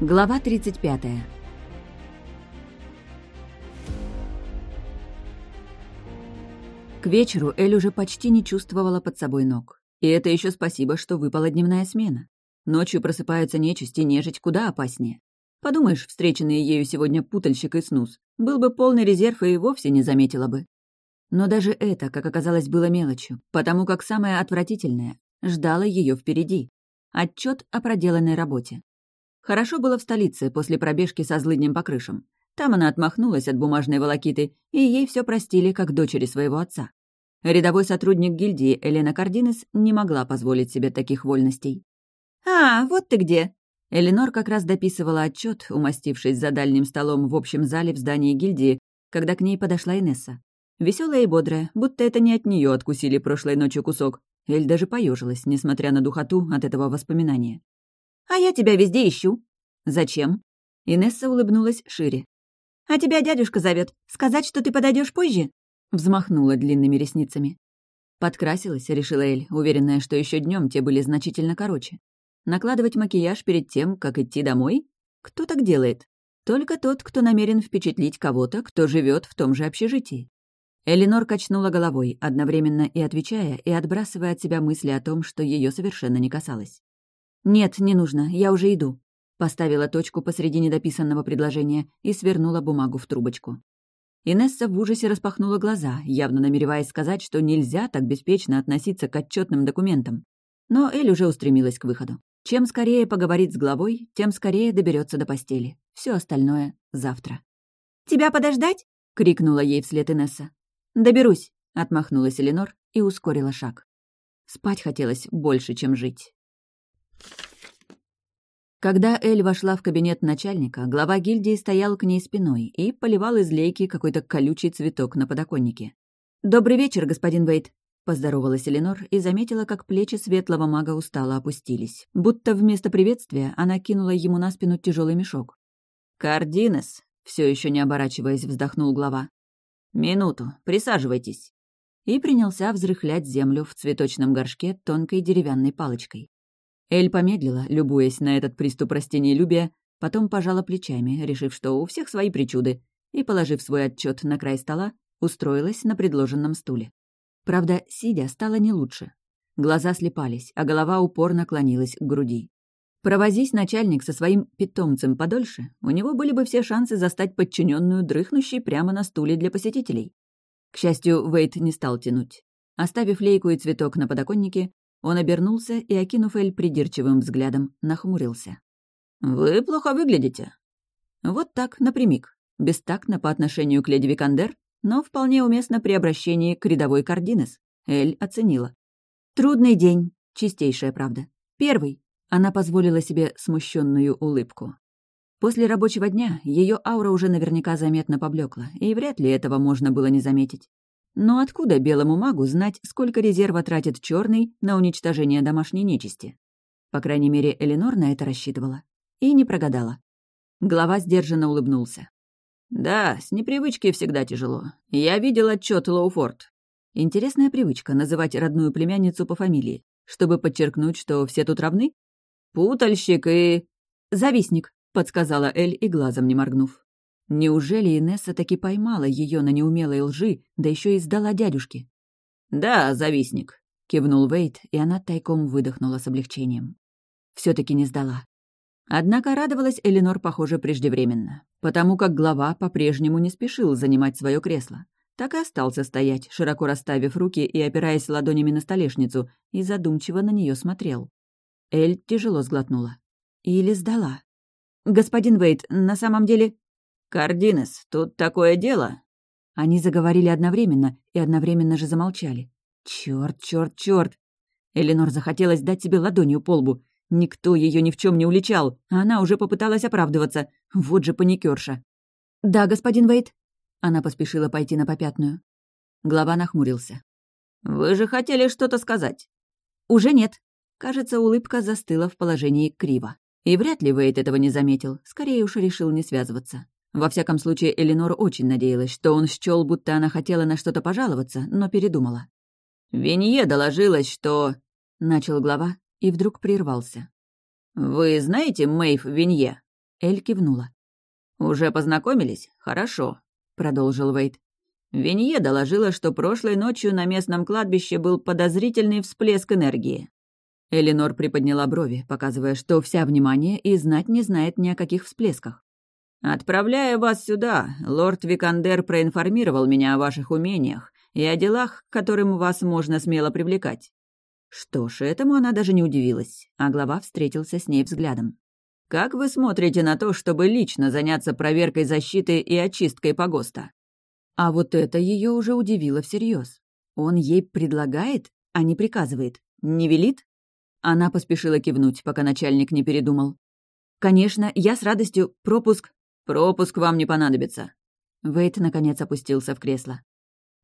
Глава 35. К вечеру Эль уже почти не чувствовала под собой ног. И это еще спасибо, что выпала дневная смена. Ночью просыпаются нечисть и нежить куда опаснее. Подумаешь, встреченные ею сегодня путальщик и снус. Был бы полный резерв и вовсе не заметила бы. Но даже это, как оказалось, было мелочью, потому как самое отвратительное ждало ее впереди. Отчет о проделанной работе. Хорошо было в столице после пробежки со злыднем по крышам. Там она отмахнулась от бумажной волокиты, и ей все простили, как дочери своего отца. Рядовой сотрудник гильдии Елена Кардинес не могла позволить себе таких вольностей. «А, вот ты где!» Эленор как раз дописывала отчет, умастившись за дальним столом в общем зале в здании гильдии, когда к ней подошла Инесса. Веселая и бодрая, будто это не от нее откусили прошлой ночью кусок. Эль даже поежилась, несмотря на духоту от этого воспоминания. «А я тебя везде ищу». «Зачем?» Инесса улыбнулась шире. «А тебя дядюшка зовет. Сказать, что ты подойдешь позже?» Взмахнула длинными ресницами. Подкрасилась, решила Эль, уверенная, что еще днем те были значительно короче. Накладывать макияж перед тем, как идти домой? Кто так делает? Только тот, кто намерен впечатлить кого-то, кто живет в том же общежитии. Элинор качнула головой, одновременно и отвечая, и отбрасывая от себя мысли о том, что ее совершенно не касалось. «Нет, не нужно, я уже иду», — поставила точку посреди недописанного предложения и свернула бумагу в трубочку. Инесса в ужасе распахнула глаза, явно намереваясь сказать, что нельзя так беспечно относиться к отчетным документам. Но Эль уже устремилась к выходу. Чем скорее поговорит с главой, тем скорее доберется до постели. Все остальное — завтра. «Тебя подождать?» — крикнула ей вслед Инесса. «Доберусь», — отмахнулась Эленор и ускорила шаг. Спать хотелось больше, чем жить. Когда Эль вошла в кабинет начальника, глава гильдии стоял к ней спиной и поливал из лейки какой-то колючий цветок на подоконнике. «Добрый вечер, господин Вейт», — поздоровалась Эленор и заметила, как плечи светлого мага устало опустились. Будто вместо приветствия она кинула ему на спину тяжелый мешок. «Кардинес», — все еще не оборачиваясь, вздохнул глава. «Минуту, присаживайтесь». И принялся взрыхлять землю в цветочном горшке тонкой деревянной палочкой. Эль помедлила, любуясь на этот приступ растениелюбия, потом пожала плечами, решив, что у всех свои причуды, и, положив свой отчет на край стола, устроилась на предложенном стуле. Правда, сидя стало не лучше. Глаза слепались, а голова упорно клонилась к груди. Провозись начальник со своим питомцем подольше, у него были бы все шансы застать подчиненную дрыхнущей прямо на стуле для посетителей. К счастью, Вейт не стал тянуть. Оставив лейку и цветок на подоконнике, он обернулся и, окинув Эль придирчивым взглядом, нахмурился. «Вы плохо выглядите». Вот так, напрямик. Бестактно по отношению к леди Викандер, но вполне уместно при обращении к рядовой Кардинес. Эль оценила. «Трудный день. Чистейшая правда. Первый». Она позволила себе смущенную улыбку. После рабочего дня ее аура уже наверняка заметно поблекла, и вряд ли этого можно было не заметить. Но откуда белому магу знать, сколько резерва тратит черный на уничтожение домашней нечисти? По крайней мере, Эленор на это рассчитывала. И не прогадала. Глава сдержанно улыбнулся. «Да, с непривычки всегда тяжело. Я видел отчет Лоуфорд. Интересная привычка — называть родную племянницу по фамилии, чтобы подчеркнуть, что все тут равны? Путальщик и... Завистник, подсказала Эль и глазом не моргнув. Неужели Инесса таки поймала ее на неумелой лжи, да еще и сдала дядюшке? «Да, завистник», — кивнул Вейт, и она тайком выдохнула с облегчением. все таки не сдала. Однако радовалась Эленор, похоже, преждевременно, потому как глава по-прежнему не спешил занимать свое кресло. Так и остался стоять, широко расставив руки и опираясь ладонями на столешницу, и задумчиво на нее смотрел. Эль тяжело сглотнула. Или сдала. «Господин Вейт, на самом деле...» «Кардинес, тут такое дело!» Они заговорили одновременно и одновременно же замолчали. Черт, черт, черт! Эленор захотелось дать себе ладонью по лбу. Никто ее ни в чем не уличал, а она уже попыталась оправдываться. Вот же паникерша. «Да, господин Вейт?» Она поспешила пойти на попятную. Глава нахмурился. «Вы же хотели что-то сказать?» «Уже нет». Кажется, улыбка застыла в положении криво. И вряд ли Вейт этого не заметил, скорее уж решил не связываться. Во всяком случае, Эленор очень надеялась, что он счёл, будто она хотела на что-то пожаловаться, но передумала. «Винье доложилась, что...» — начал глава и вдруг прервался. «Вы знаете Мэйв Винье?» Эль кивнула. «Уже познакомились? Хорошо», — продолжил Вейт. Винье доложила, что прошлой ночью на местном кладбище был подозрительный всплеск энергии. Эленор приподняла брови, показывая, что вся внимание и знать не знает ни о каких всплесках. «Отправляя вас сюда, лорд Викандер проинформировал меня о ваших умениях и о делах, к которым вас можно смело привлекать». Что ж, этому она даже не удивилась, а глава встретился с ней взглядом. «Как вы смотрите на то, чтобы лично заняться проверкой защиты и очисткой погоста?» А вот это ее уже удивило всерьез. Он ей предлагает, а не приказывает, не велит? Она поспешила кивнуть, пока начальник не передумал. «Конечно, я с радостью. Пропуск...» «Пропуск вам не понадобится». Вейт, наконец, опустился в кресло.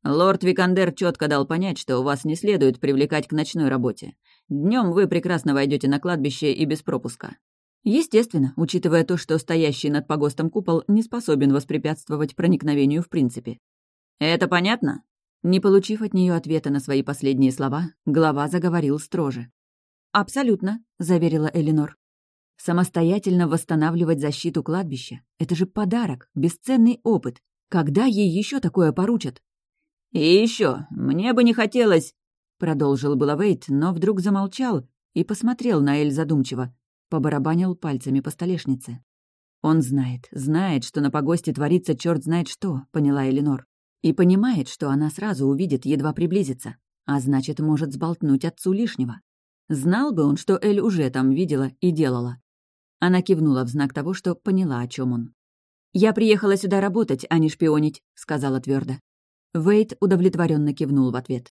«Лорд Викандер четко дал понять, что вас не следует привлекать к ночной работе. Днем вы прекрасно войдете на кладбище и без пропуска». Естественно, учитывая то, что стоящий над погостом купол не способен воспрепятствовать проникновению в принципе. «Это понятно?» Не получив от нее ответа на свои последние слова, глава заговорил строже. «Абсолютно», — заверила Элинор. «Самостоятельно восстанавливать защиту кладбища — это же подарок, бесценный опыт. Когда ей еще такое поручат?» «И еще, мне бы не хотелось...» — продолжил было Вейт, но вдруг замолчал и посмотрел на Эль задумчиво, побарабанил пальцами по столешнице. «Он знает, знает, что на погосте творится черт знает что», — поняла Элинор. «И понимает, что она сразу увидит, едва приблизится, а значит, может сболтнуть отцу лишнего. Знал бы он, что Эль уже там видела и делала. Она кивнула в знак того, что поняла, о чем он. «Я приехала сюда работать, а не шпионить», — сказала твердо. Вейт удовлетворенно кивнул в ответ.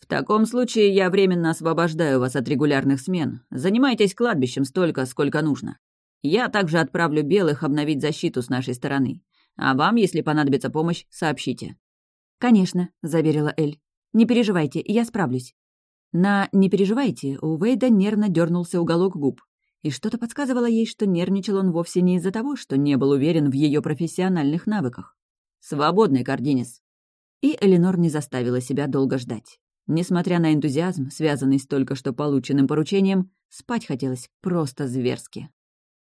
«В таком случае я временно освобождаю вас от регулярных смен. Занимайтесь кладбищем столько, сколько нужно. Я также отправлю белых обновить защиту с нашей стороны. А вам, если понадобится помощь, сообщите». «Конечно», — заверила Эль. «Не переживайте, я справлюсь». На «не переживайте» у Вейда нервно дернулся уголок губ, и что-то подсказывало ей, что нервничал он вовсе не из-за того, что не был уверен в ее профессиональных навыках. «Свободный, Кардинис!» И Эленор не заставила себя долго ждать. Несмотря на энтузиазм, связанный с только что полученным поручением, спать хотелось просто зверски.